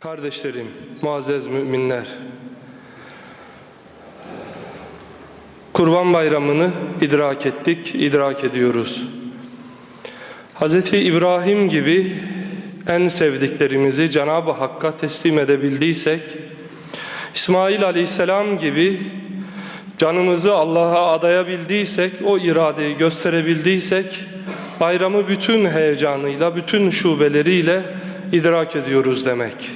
Kardeşlerim, muazzez müminler. Kurban Bayramı'nı idrak ettik, idrak ediyoruz. Hz. İbrahim gibi en sevdiklerimizi Cenab-ı Hakk'a teslim edebildiysek, İsmail Aleyhisselam gibi canımızı Allah'a adayabildiysek, o iradeyi gösterebildiysek, bayramı bütün heyecanıyla, bütün şubeleriyle idrak ediyoruz demek.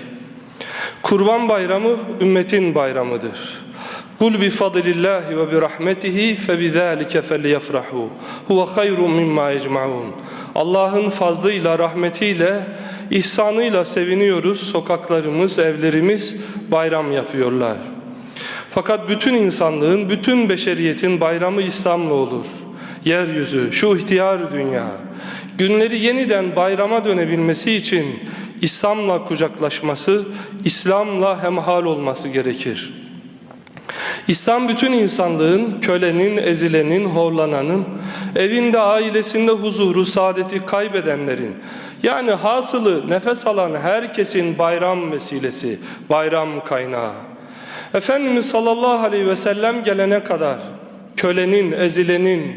Kurban bayramı ümmetin bayramıdır. Kul bi fadlillahi ve bi rahmetihi fe bizalike felyefrahu. Huve hayrun mimma yecmaun. Allah'ın fazlıyla, rahmetiyle, ihsanıyla seviniyoruz. Sokaklarımız, evlerimiz bayram yapıyorlar. Fakat bütün insanlığın, bütün beşeriyetin bayramı İslam'la olur. Yeryüzü, şu ihtiyar dünya, günleri yeniden bayrama dönebilmesi için İslam'la kucaklaşması, İslam'la hemhal olması gerekir. İslam bütün insanlığın, kölenin, ezilenin, horlananın, evinde, ailesinde huzuru, saadeti kaybedenlerin, yani hasılı nefes alan herkesin bayram vesilesi, bayram kaynağı. Efendimiz sallallahu aleyhi ve sellem gelene kadar kölenin, ezilenin,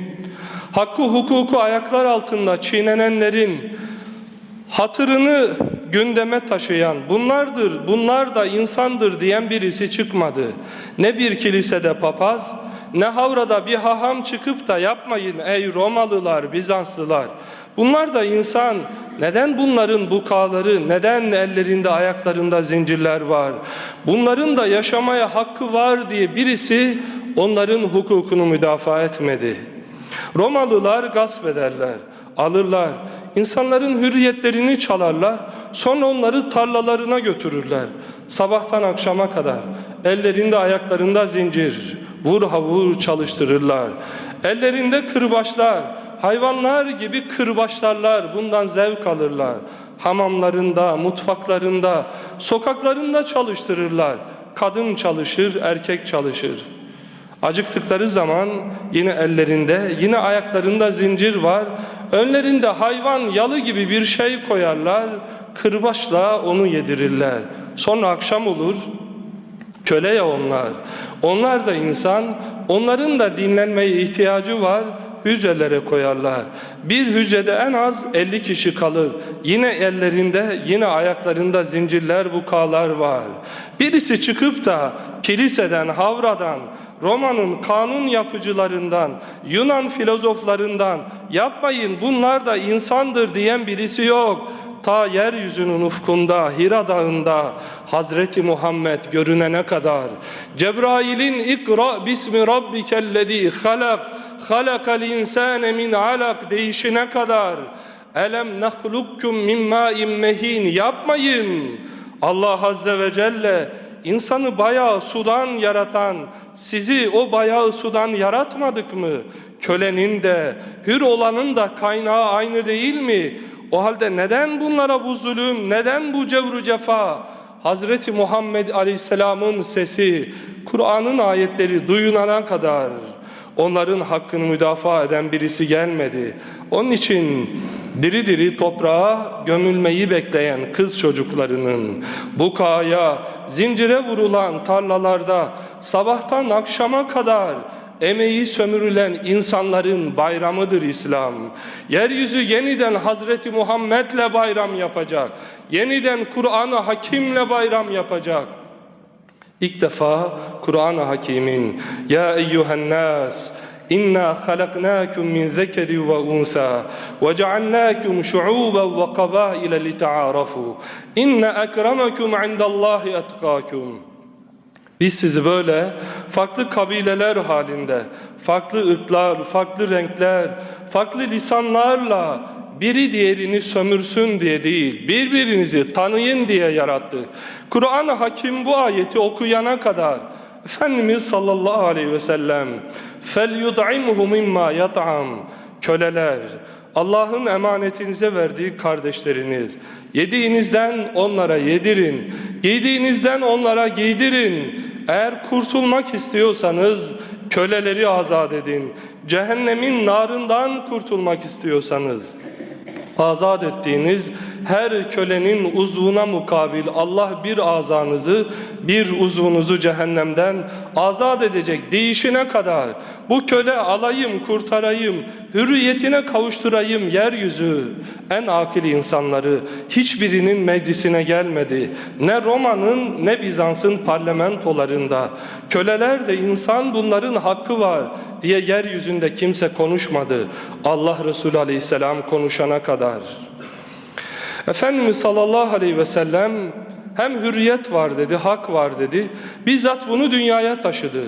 hakkı hukuku ayaklar altında çiğnenenlerin hatırını gündeme taşıyan bunlardır, bunlar da insandır diyen birisi çıkmadı. Ne bir kilisede papaz, ne havrada bir haham çıkıp da yapmayın ey Romalılar, Bizanslılar. Bunlar da insan. Neden bunların bukaları, neden ellerinde ayaklarında zincirler var? Bunların da yaşamaya hakkı var diye birisi onların hukukunu müdafaa etmedi. Romalılar gasp ederler, alırlar. İnsanların hürriyetlerini çalarlar, sonra onları tarlalarına götürürler. Sabahtan akşama kadar ellerinde ayaklarında zincir, vur havur çalıştırırlar. Ellerinde kırbaçlar, hayvanlar gibi kırbaçlarlar, bundan zevk alırlar. Hamamlarında, mutfaklarında, sokaklarında çalıştırırlar. Kadın çalışır, erkek çalışır. Acıktıkları zaman yine ellerinde, yine ayaklarında zincir var. Önlerinde hayvan yalı gibi bir şey koyarlar. Kırbaçla onu yedirirler. Sonra akşam olur. Köle ya onlar. Onlar da insan. Onların da dinlenmeye ihtiyacı var hücrelere koyarlar. Bir hücrede en az 50 kişi kalır. Yine ellerinde, yine ayaklarında zincirler, vukalar var. Birisi çıkıp da kiliseden, havradan, Roma'nın kanun yapıcılarından, Yunan filozoflarından yapmayın bunlar da insandır diyen birisi yok. Ta yeryüzünün ufkunda, Hira dağında Hazreti Muhammed görünene kadar Cebrail'in ikra bismi rabbikellezi halak halakal insane min alak değişine kadar elem nahlukkum min ma'in mehin yapmayın. Allah Azze ve Celle insanı bayağı sudan yaratan, sizi o bayağı sudan yaratmadık mı? Kölenin de, hür olanın da kaynağı aynı değil mi? O halde neden bunlara bu zulüm, neden bu cevru cefa? Hazreti Muhammed Aleyhisselam'ın sesi, Kur'an'ın ayetleri duyunana kadar onların hakkını müdafaa eden birisi gelmedi. Onun için diri diri toprağa gömülmeyi bekleyen kız çocuklarının bu kaya zincire vurulan tarlalarda sabahtan akşama kadar emeği sömürülen insanların bayramıdır İslam. Yeryüzü yeniden Hazreti Muhammed'le bayram yapacak. Yeniden Kur'an-ı Hakim'le bayram yapacak. İlk defa Kur'an-ı Hakim'in Ya eyyühen İnna halaknakum min zekeri ve unsa ve cealnakum şuuben ve kabaile li ta'arafu. İnne ekremakum indallahi etkakum. Biz sizi böyle farklı kabileler halinde, farklı ırklar, farklı renkler, farklı lisanlarla biri diğerini sömürsün diye değil, birbirinizi tanıyın diye yarattı. Kur'an-ı Hakim bu ayeti okuyana kadar Efendimiz sallallahu aleyhi ve sellem فَلْيُدْعِمْهُ مِمَّا يَطْعَمْ Köleler, Allah'ın emanetinize verdiği kardeşleriniz, yediğinizden onlara yedirin, giydiğinizden onlara giydirin. Eğer kurtulmak istiyorsanız köleleri azat edin. Cehennemin narından kurtulmak istiyorsanız azat ettiğiniz her kölenin uzvuna mukabil Allah bir azanızı bir uzvunuzu cehennemden azat edecek değişine kadar bu köle alayım kurtarayım hürriyetine kavuşturayım yeryüzü. En akil insanları hiçbirinin meclisine gelmedi. Ne Roma'nın ne Bizans'ın parlamentolarında. Köleler de insan bunların hakkı var diye yeryüzünde kimse konuşmadı. Allah Resulü aleyhisselam konuşana kadar Efendimiz sallallahu aleyhi ve sellem hem hürriyet var dedi, hak var dedi. Bizzat bunu dünyaya taşıdı.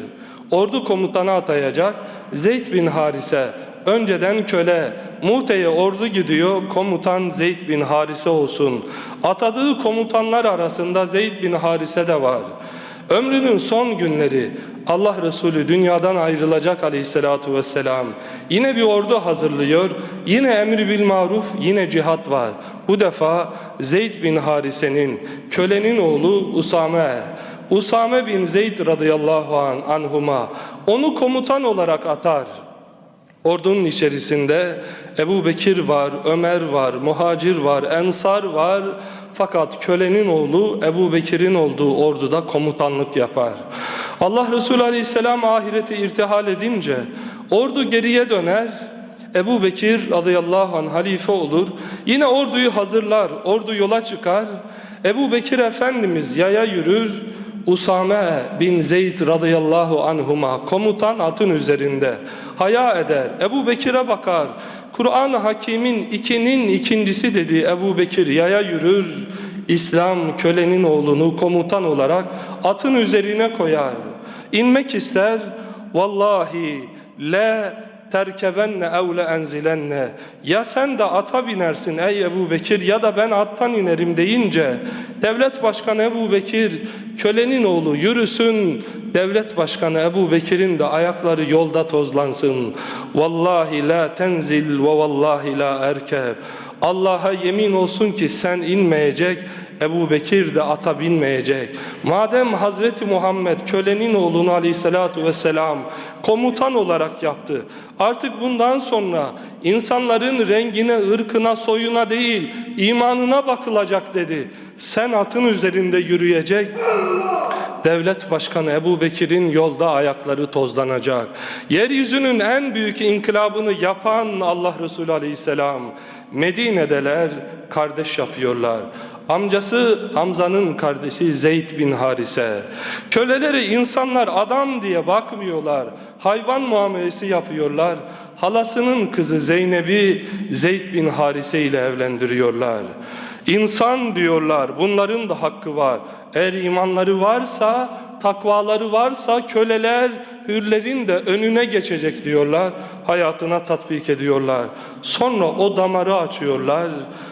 Ordu komutanı atayacak Zeyd bin Harise önceden köle Mute'ye ordu gidiyor komutan Zeyd bin Harise olsun. Atadığı komutanlar arasında Zeyd bin Harise de var. Ömrünün son günleri Allah Resulü dünyadan ayrılacak aleyhissalatu vesselam. Yine bir ordu hazırlıyor. Yine emri bil maruf, yine cihat var. Bu defa Zeyd bin Harise'nin, kölenin oğlu Usame, Usame bin Zeyd radıyallahu an, anhuma onu komutan olarak atar. Ordunun içerisinde Ebu Bekir var, Ömer var, Muhacir var, Ensar var. Fakat kölenin oğlu Ebu Bekir'in olduğu orduda komutanlık yapar. Allah Resulü Aleyhisselam ahirete irtihal edince ordu geriye döner. Ebu Bekir radıyallahu anh halife olur. Yine orduyu hazırlar, ordu yola çıkar. Ebu Bekir Efendimiz yaya yürür. Usame bin Zeyd radıyallahu anhuma komutan atın üzerinde haya eder. Ebu Bekir'e bakar. Kur'an-ı Hakim'in ikinin ikincisi dediği Ebu Bekir yaya yürür. İslam kölenin oğlunu komutan olarak atın üzerine koyar. İnmek ister. Vallahi la terkebenne ev le enzilenne. Ya sen de ata binersin ey Ebu Bekir ya da ben attan inerim deyince devlet başkanı Ebu Bekir kölenin oğlu yürüsün. Devlet başkanı Ebu Bekir'in de ayakları yolda tozlansın. Vallahi la tenzil ve vallahi la erkeb Allah'a yemin olsun ki sen inmeyecek Ebu Bekir de ata binmeyecek. Madem Hazreti Muhammed kölenin oğlunu aleyhissalatu vesselam komutan olarak yaptı. Artık bundan sonra insanların rengine, ırkına, soyuna değil imanına bakılacak dedi. Sen atın üzerinde yürüyecek. Devlet Başkanı Ebu Bekir'in yolda ayakları tozlanacak. Yeryüzünün en büyük inkılabını yapan Allah Resulü Aleyhisselam Medine'deler kardeş yapıyorlar. Amcası Hamza'nın kardeşi Zeyd bin Harise. Köleleri insanlar adam diye bakmıyorlar. Hayvan muamelesi yapıyorlar. Halasının kızı Zeynep'i Zeyd bin Harise ile evlendiriyorlar. İnsan diyorlar bunların da hakkı var. Eğer imanları varsa, takvaları varsa köleler hürlerin de önüne geçecek diyorlar. Hayatına tatbik ediyorlar. Sonra o damarı açıyorlar.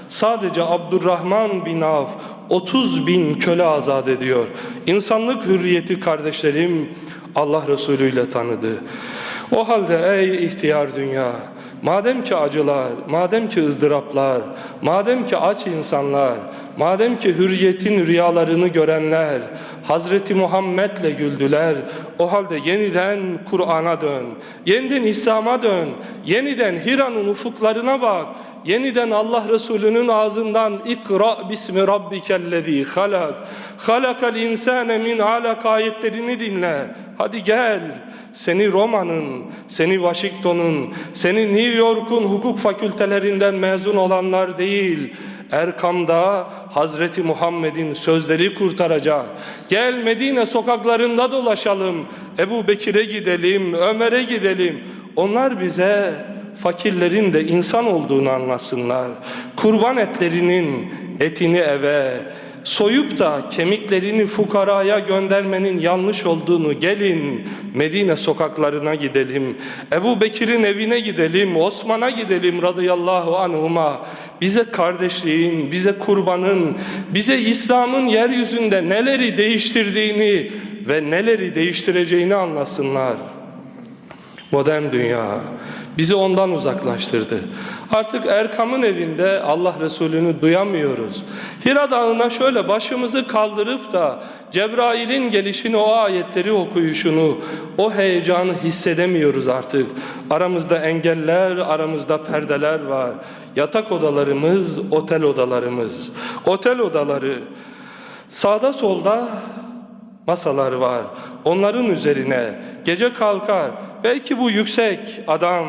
Sadece Abdurrahman bin Avf 30 bin köle azat ediyor. İnsanlık hürriyeti kardeşlerim Allah Resulü ile tanıdı. O halde ey ihtiyar dünya Madem ki acılar, madem ki ızdıraplar, madem ki aç insanlar, madem ki hürriyetin rüyalarını görenler Hazreti Muhammed'le güldüler, o halde yeniden Kur'an'a dön, yeniden İslam'a dön, yeniden Hira'nın ufuklarına bak, yeniden Allah Resulü'nün ağzından ikra bismi rabbikellezi halak, halakal insane min alak ayetlerini dinle. Hadi gel. Seni Roma'nın, seni Washington'un, seni New York'un hukuk fakültelerinden mezun olanlar değil, Erkam'da Hazreti Muhammed'in sözleri kurtaracak. Gel Medine sokaklarında dolaşalım. Ebu Bekir'e gidelim, Ömer'e gidelim. Onlar bize fakirlerin de insan olduğunu anlasınlar. Kurban etlerinin etini eve, soyup da kemiklerini fukaraya göndermenin yanlış olduğunu gelin Medine sokaklarına gidelim. Ebu Bekir'in evine gidelim, Osman'a gidelim radıyallahu anhuma. Bize kardeşliğin, bize kurbanın, bize İslam'ın yeryüzünde neleri değiştirdiğini ve neleri değiştireceğini anlasınlar. Modern dünya Bizi ondan uzaklaştırdı. Artık Erkam'ın evinde Allah Resulü'nü duyamıyoruz. Hira Dağı'na şöyle başımızı kaldırıp da Cebrail'in gelişini, o ayetleri okuyuşunu, o heyecanı hissedemiyoruz artık. Aramızda engeller, aramızda perdeler var. Yatak odalarımız, otel odalarımız. Otel odaları, sağda solda masalar var. Onların üzerine gece kalkar. Belki bu yüksek adam,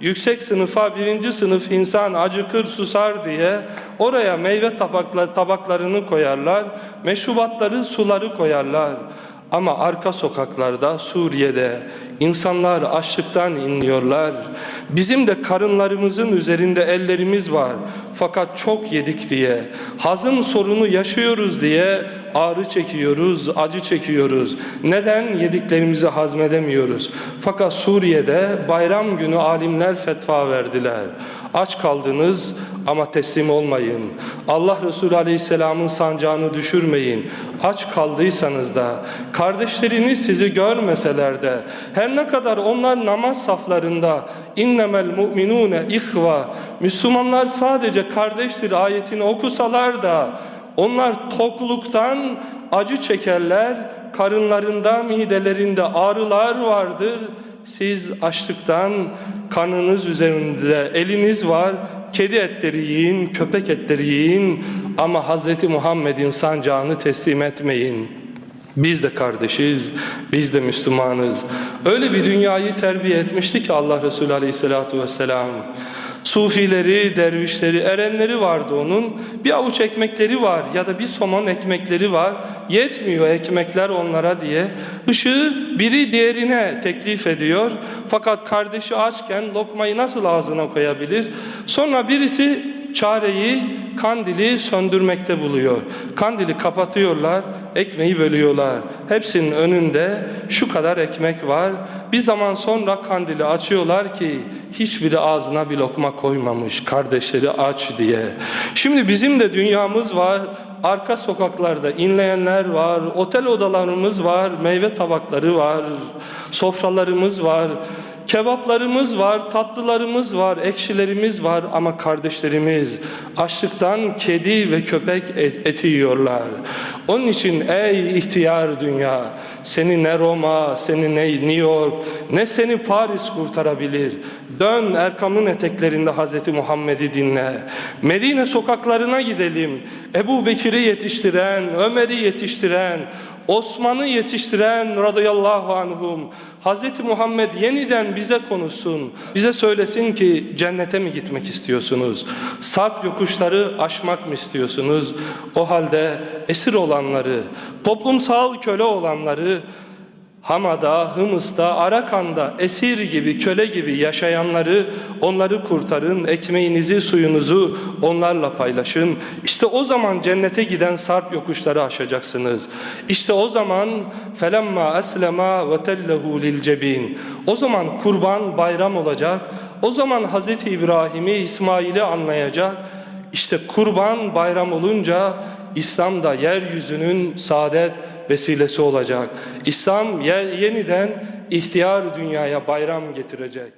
yüksek sınıfa birinci sınıf insan acıkır susar diye oraya meyve tabaklar, tabaklarını koyarlar. Meşrubatları, suları koyarlar. Ama arka sokaklarda Suriye'de insanlar açlıktan inliyorlar. Bizim de karınlarımızın üzerinde ellerimiz var. Fakat çok yedik diye, hazım sorunu yaşıyoruz diye ağrı çekiyoruz, acı çekiyoruz. Neden yediklerimizi hazmedemiyoruz? Fakat Suriye'de bayram günü alimler fetva verdiler. Aç kaldınız ama teslim olmayın. Allah Resulü Aleyhisselam'ın sancağını düşürmeyin. Aç kaldıysanız da kardeşleriniz sizi görmeseler de her ne kadar onlar namaz saflarında innemel mu'minune ihva Müslümanlar sadece kardeştir ayetini okusalar da onlar tokluktan acı çekerler, karınlarında, midelerinde ağrılar vardır. Siz açlıktan kanınız üzerinde eliniz var, kedi etleri yiyin, köpek etleri yiyin ama Hz. Muhammed'in sancağını teslim etmeyin. Biz de kardeşiz, biz de Müslümanız. Öyle bir dünyayı terbiye etmişti ki Allah Resulü Aleyhisselatü Vesselam. Sufileri, dervişleri, erenleri vardı onun. Bir avuç ekmekleri var ya da bir somon ekmekleri var. Yetmiyor ekmekler onlara diye. Işığı biri diğerine teklif ediyor. Fakat kardeşi açken lokmayı nasıl ağzına koyabilir? Sonra birisi çareyi kandili söndürmekte buluyor. Kandili kapatıyorlar, ekmeği bölüyorlar. Hepsinin önünde şu kadar ekmek var. Bir zaman sonra kandili açıyorlar ki hiçbiri ağzına bir lokma koymamış kardeşleri aç diye. Şimdi bizim de dünyamız var. Arka sokaklarda inleyenler var, otel odalarımız var, meyve tabakları var, sofralarımız var. Kebaplarımız var, tatlılarımız var, ekşilerimiz var ama kardeşlerimiz açlıktan kedi ve köpek eti yiyorlar. Onun için ey ihtiyar dünya, seni ne Roma, seni ne New York, ne seni Paris kurtarabilir. Dön Erkam'ın eteklerinde Hazreti Muhammed'i dinle. Medine sokaklarına gidelim. Ebu Bekir'i yetiştiren, Ömer'i yetiştiren, Osman'ı yetiştiren radıyallahu anhum Hz. Muhammed yeniden bize konuşsun. Bize söylesin ki cennete mi gitmek istiyorsunuz? Sarp yokuşları aşmak mı istiyorsunuz? O halde esir olanları, toplumsal köle olanları Hama'da, Hımıs'ta, Arakan'da esir gibi, köle gibi yaşayanları onları kurtarın, ekmeğinizi, suyunuzu onlarla paylaşın. İşte o zaman cennete giden sarp yokuşları aşacaksınız. İşte o zaman felemma eslema ve tellehu lil cebin. O zaman kurban bayram olacak. O zaman Hazreti İbrahim'i, İsmail'i anlayacak. İşte kurban bayram olunca İslam da yeryüzünün saadet vesilesi olacak. İslam yeniden ihtiyar dünyaya bayram getirecek.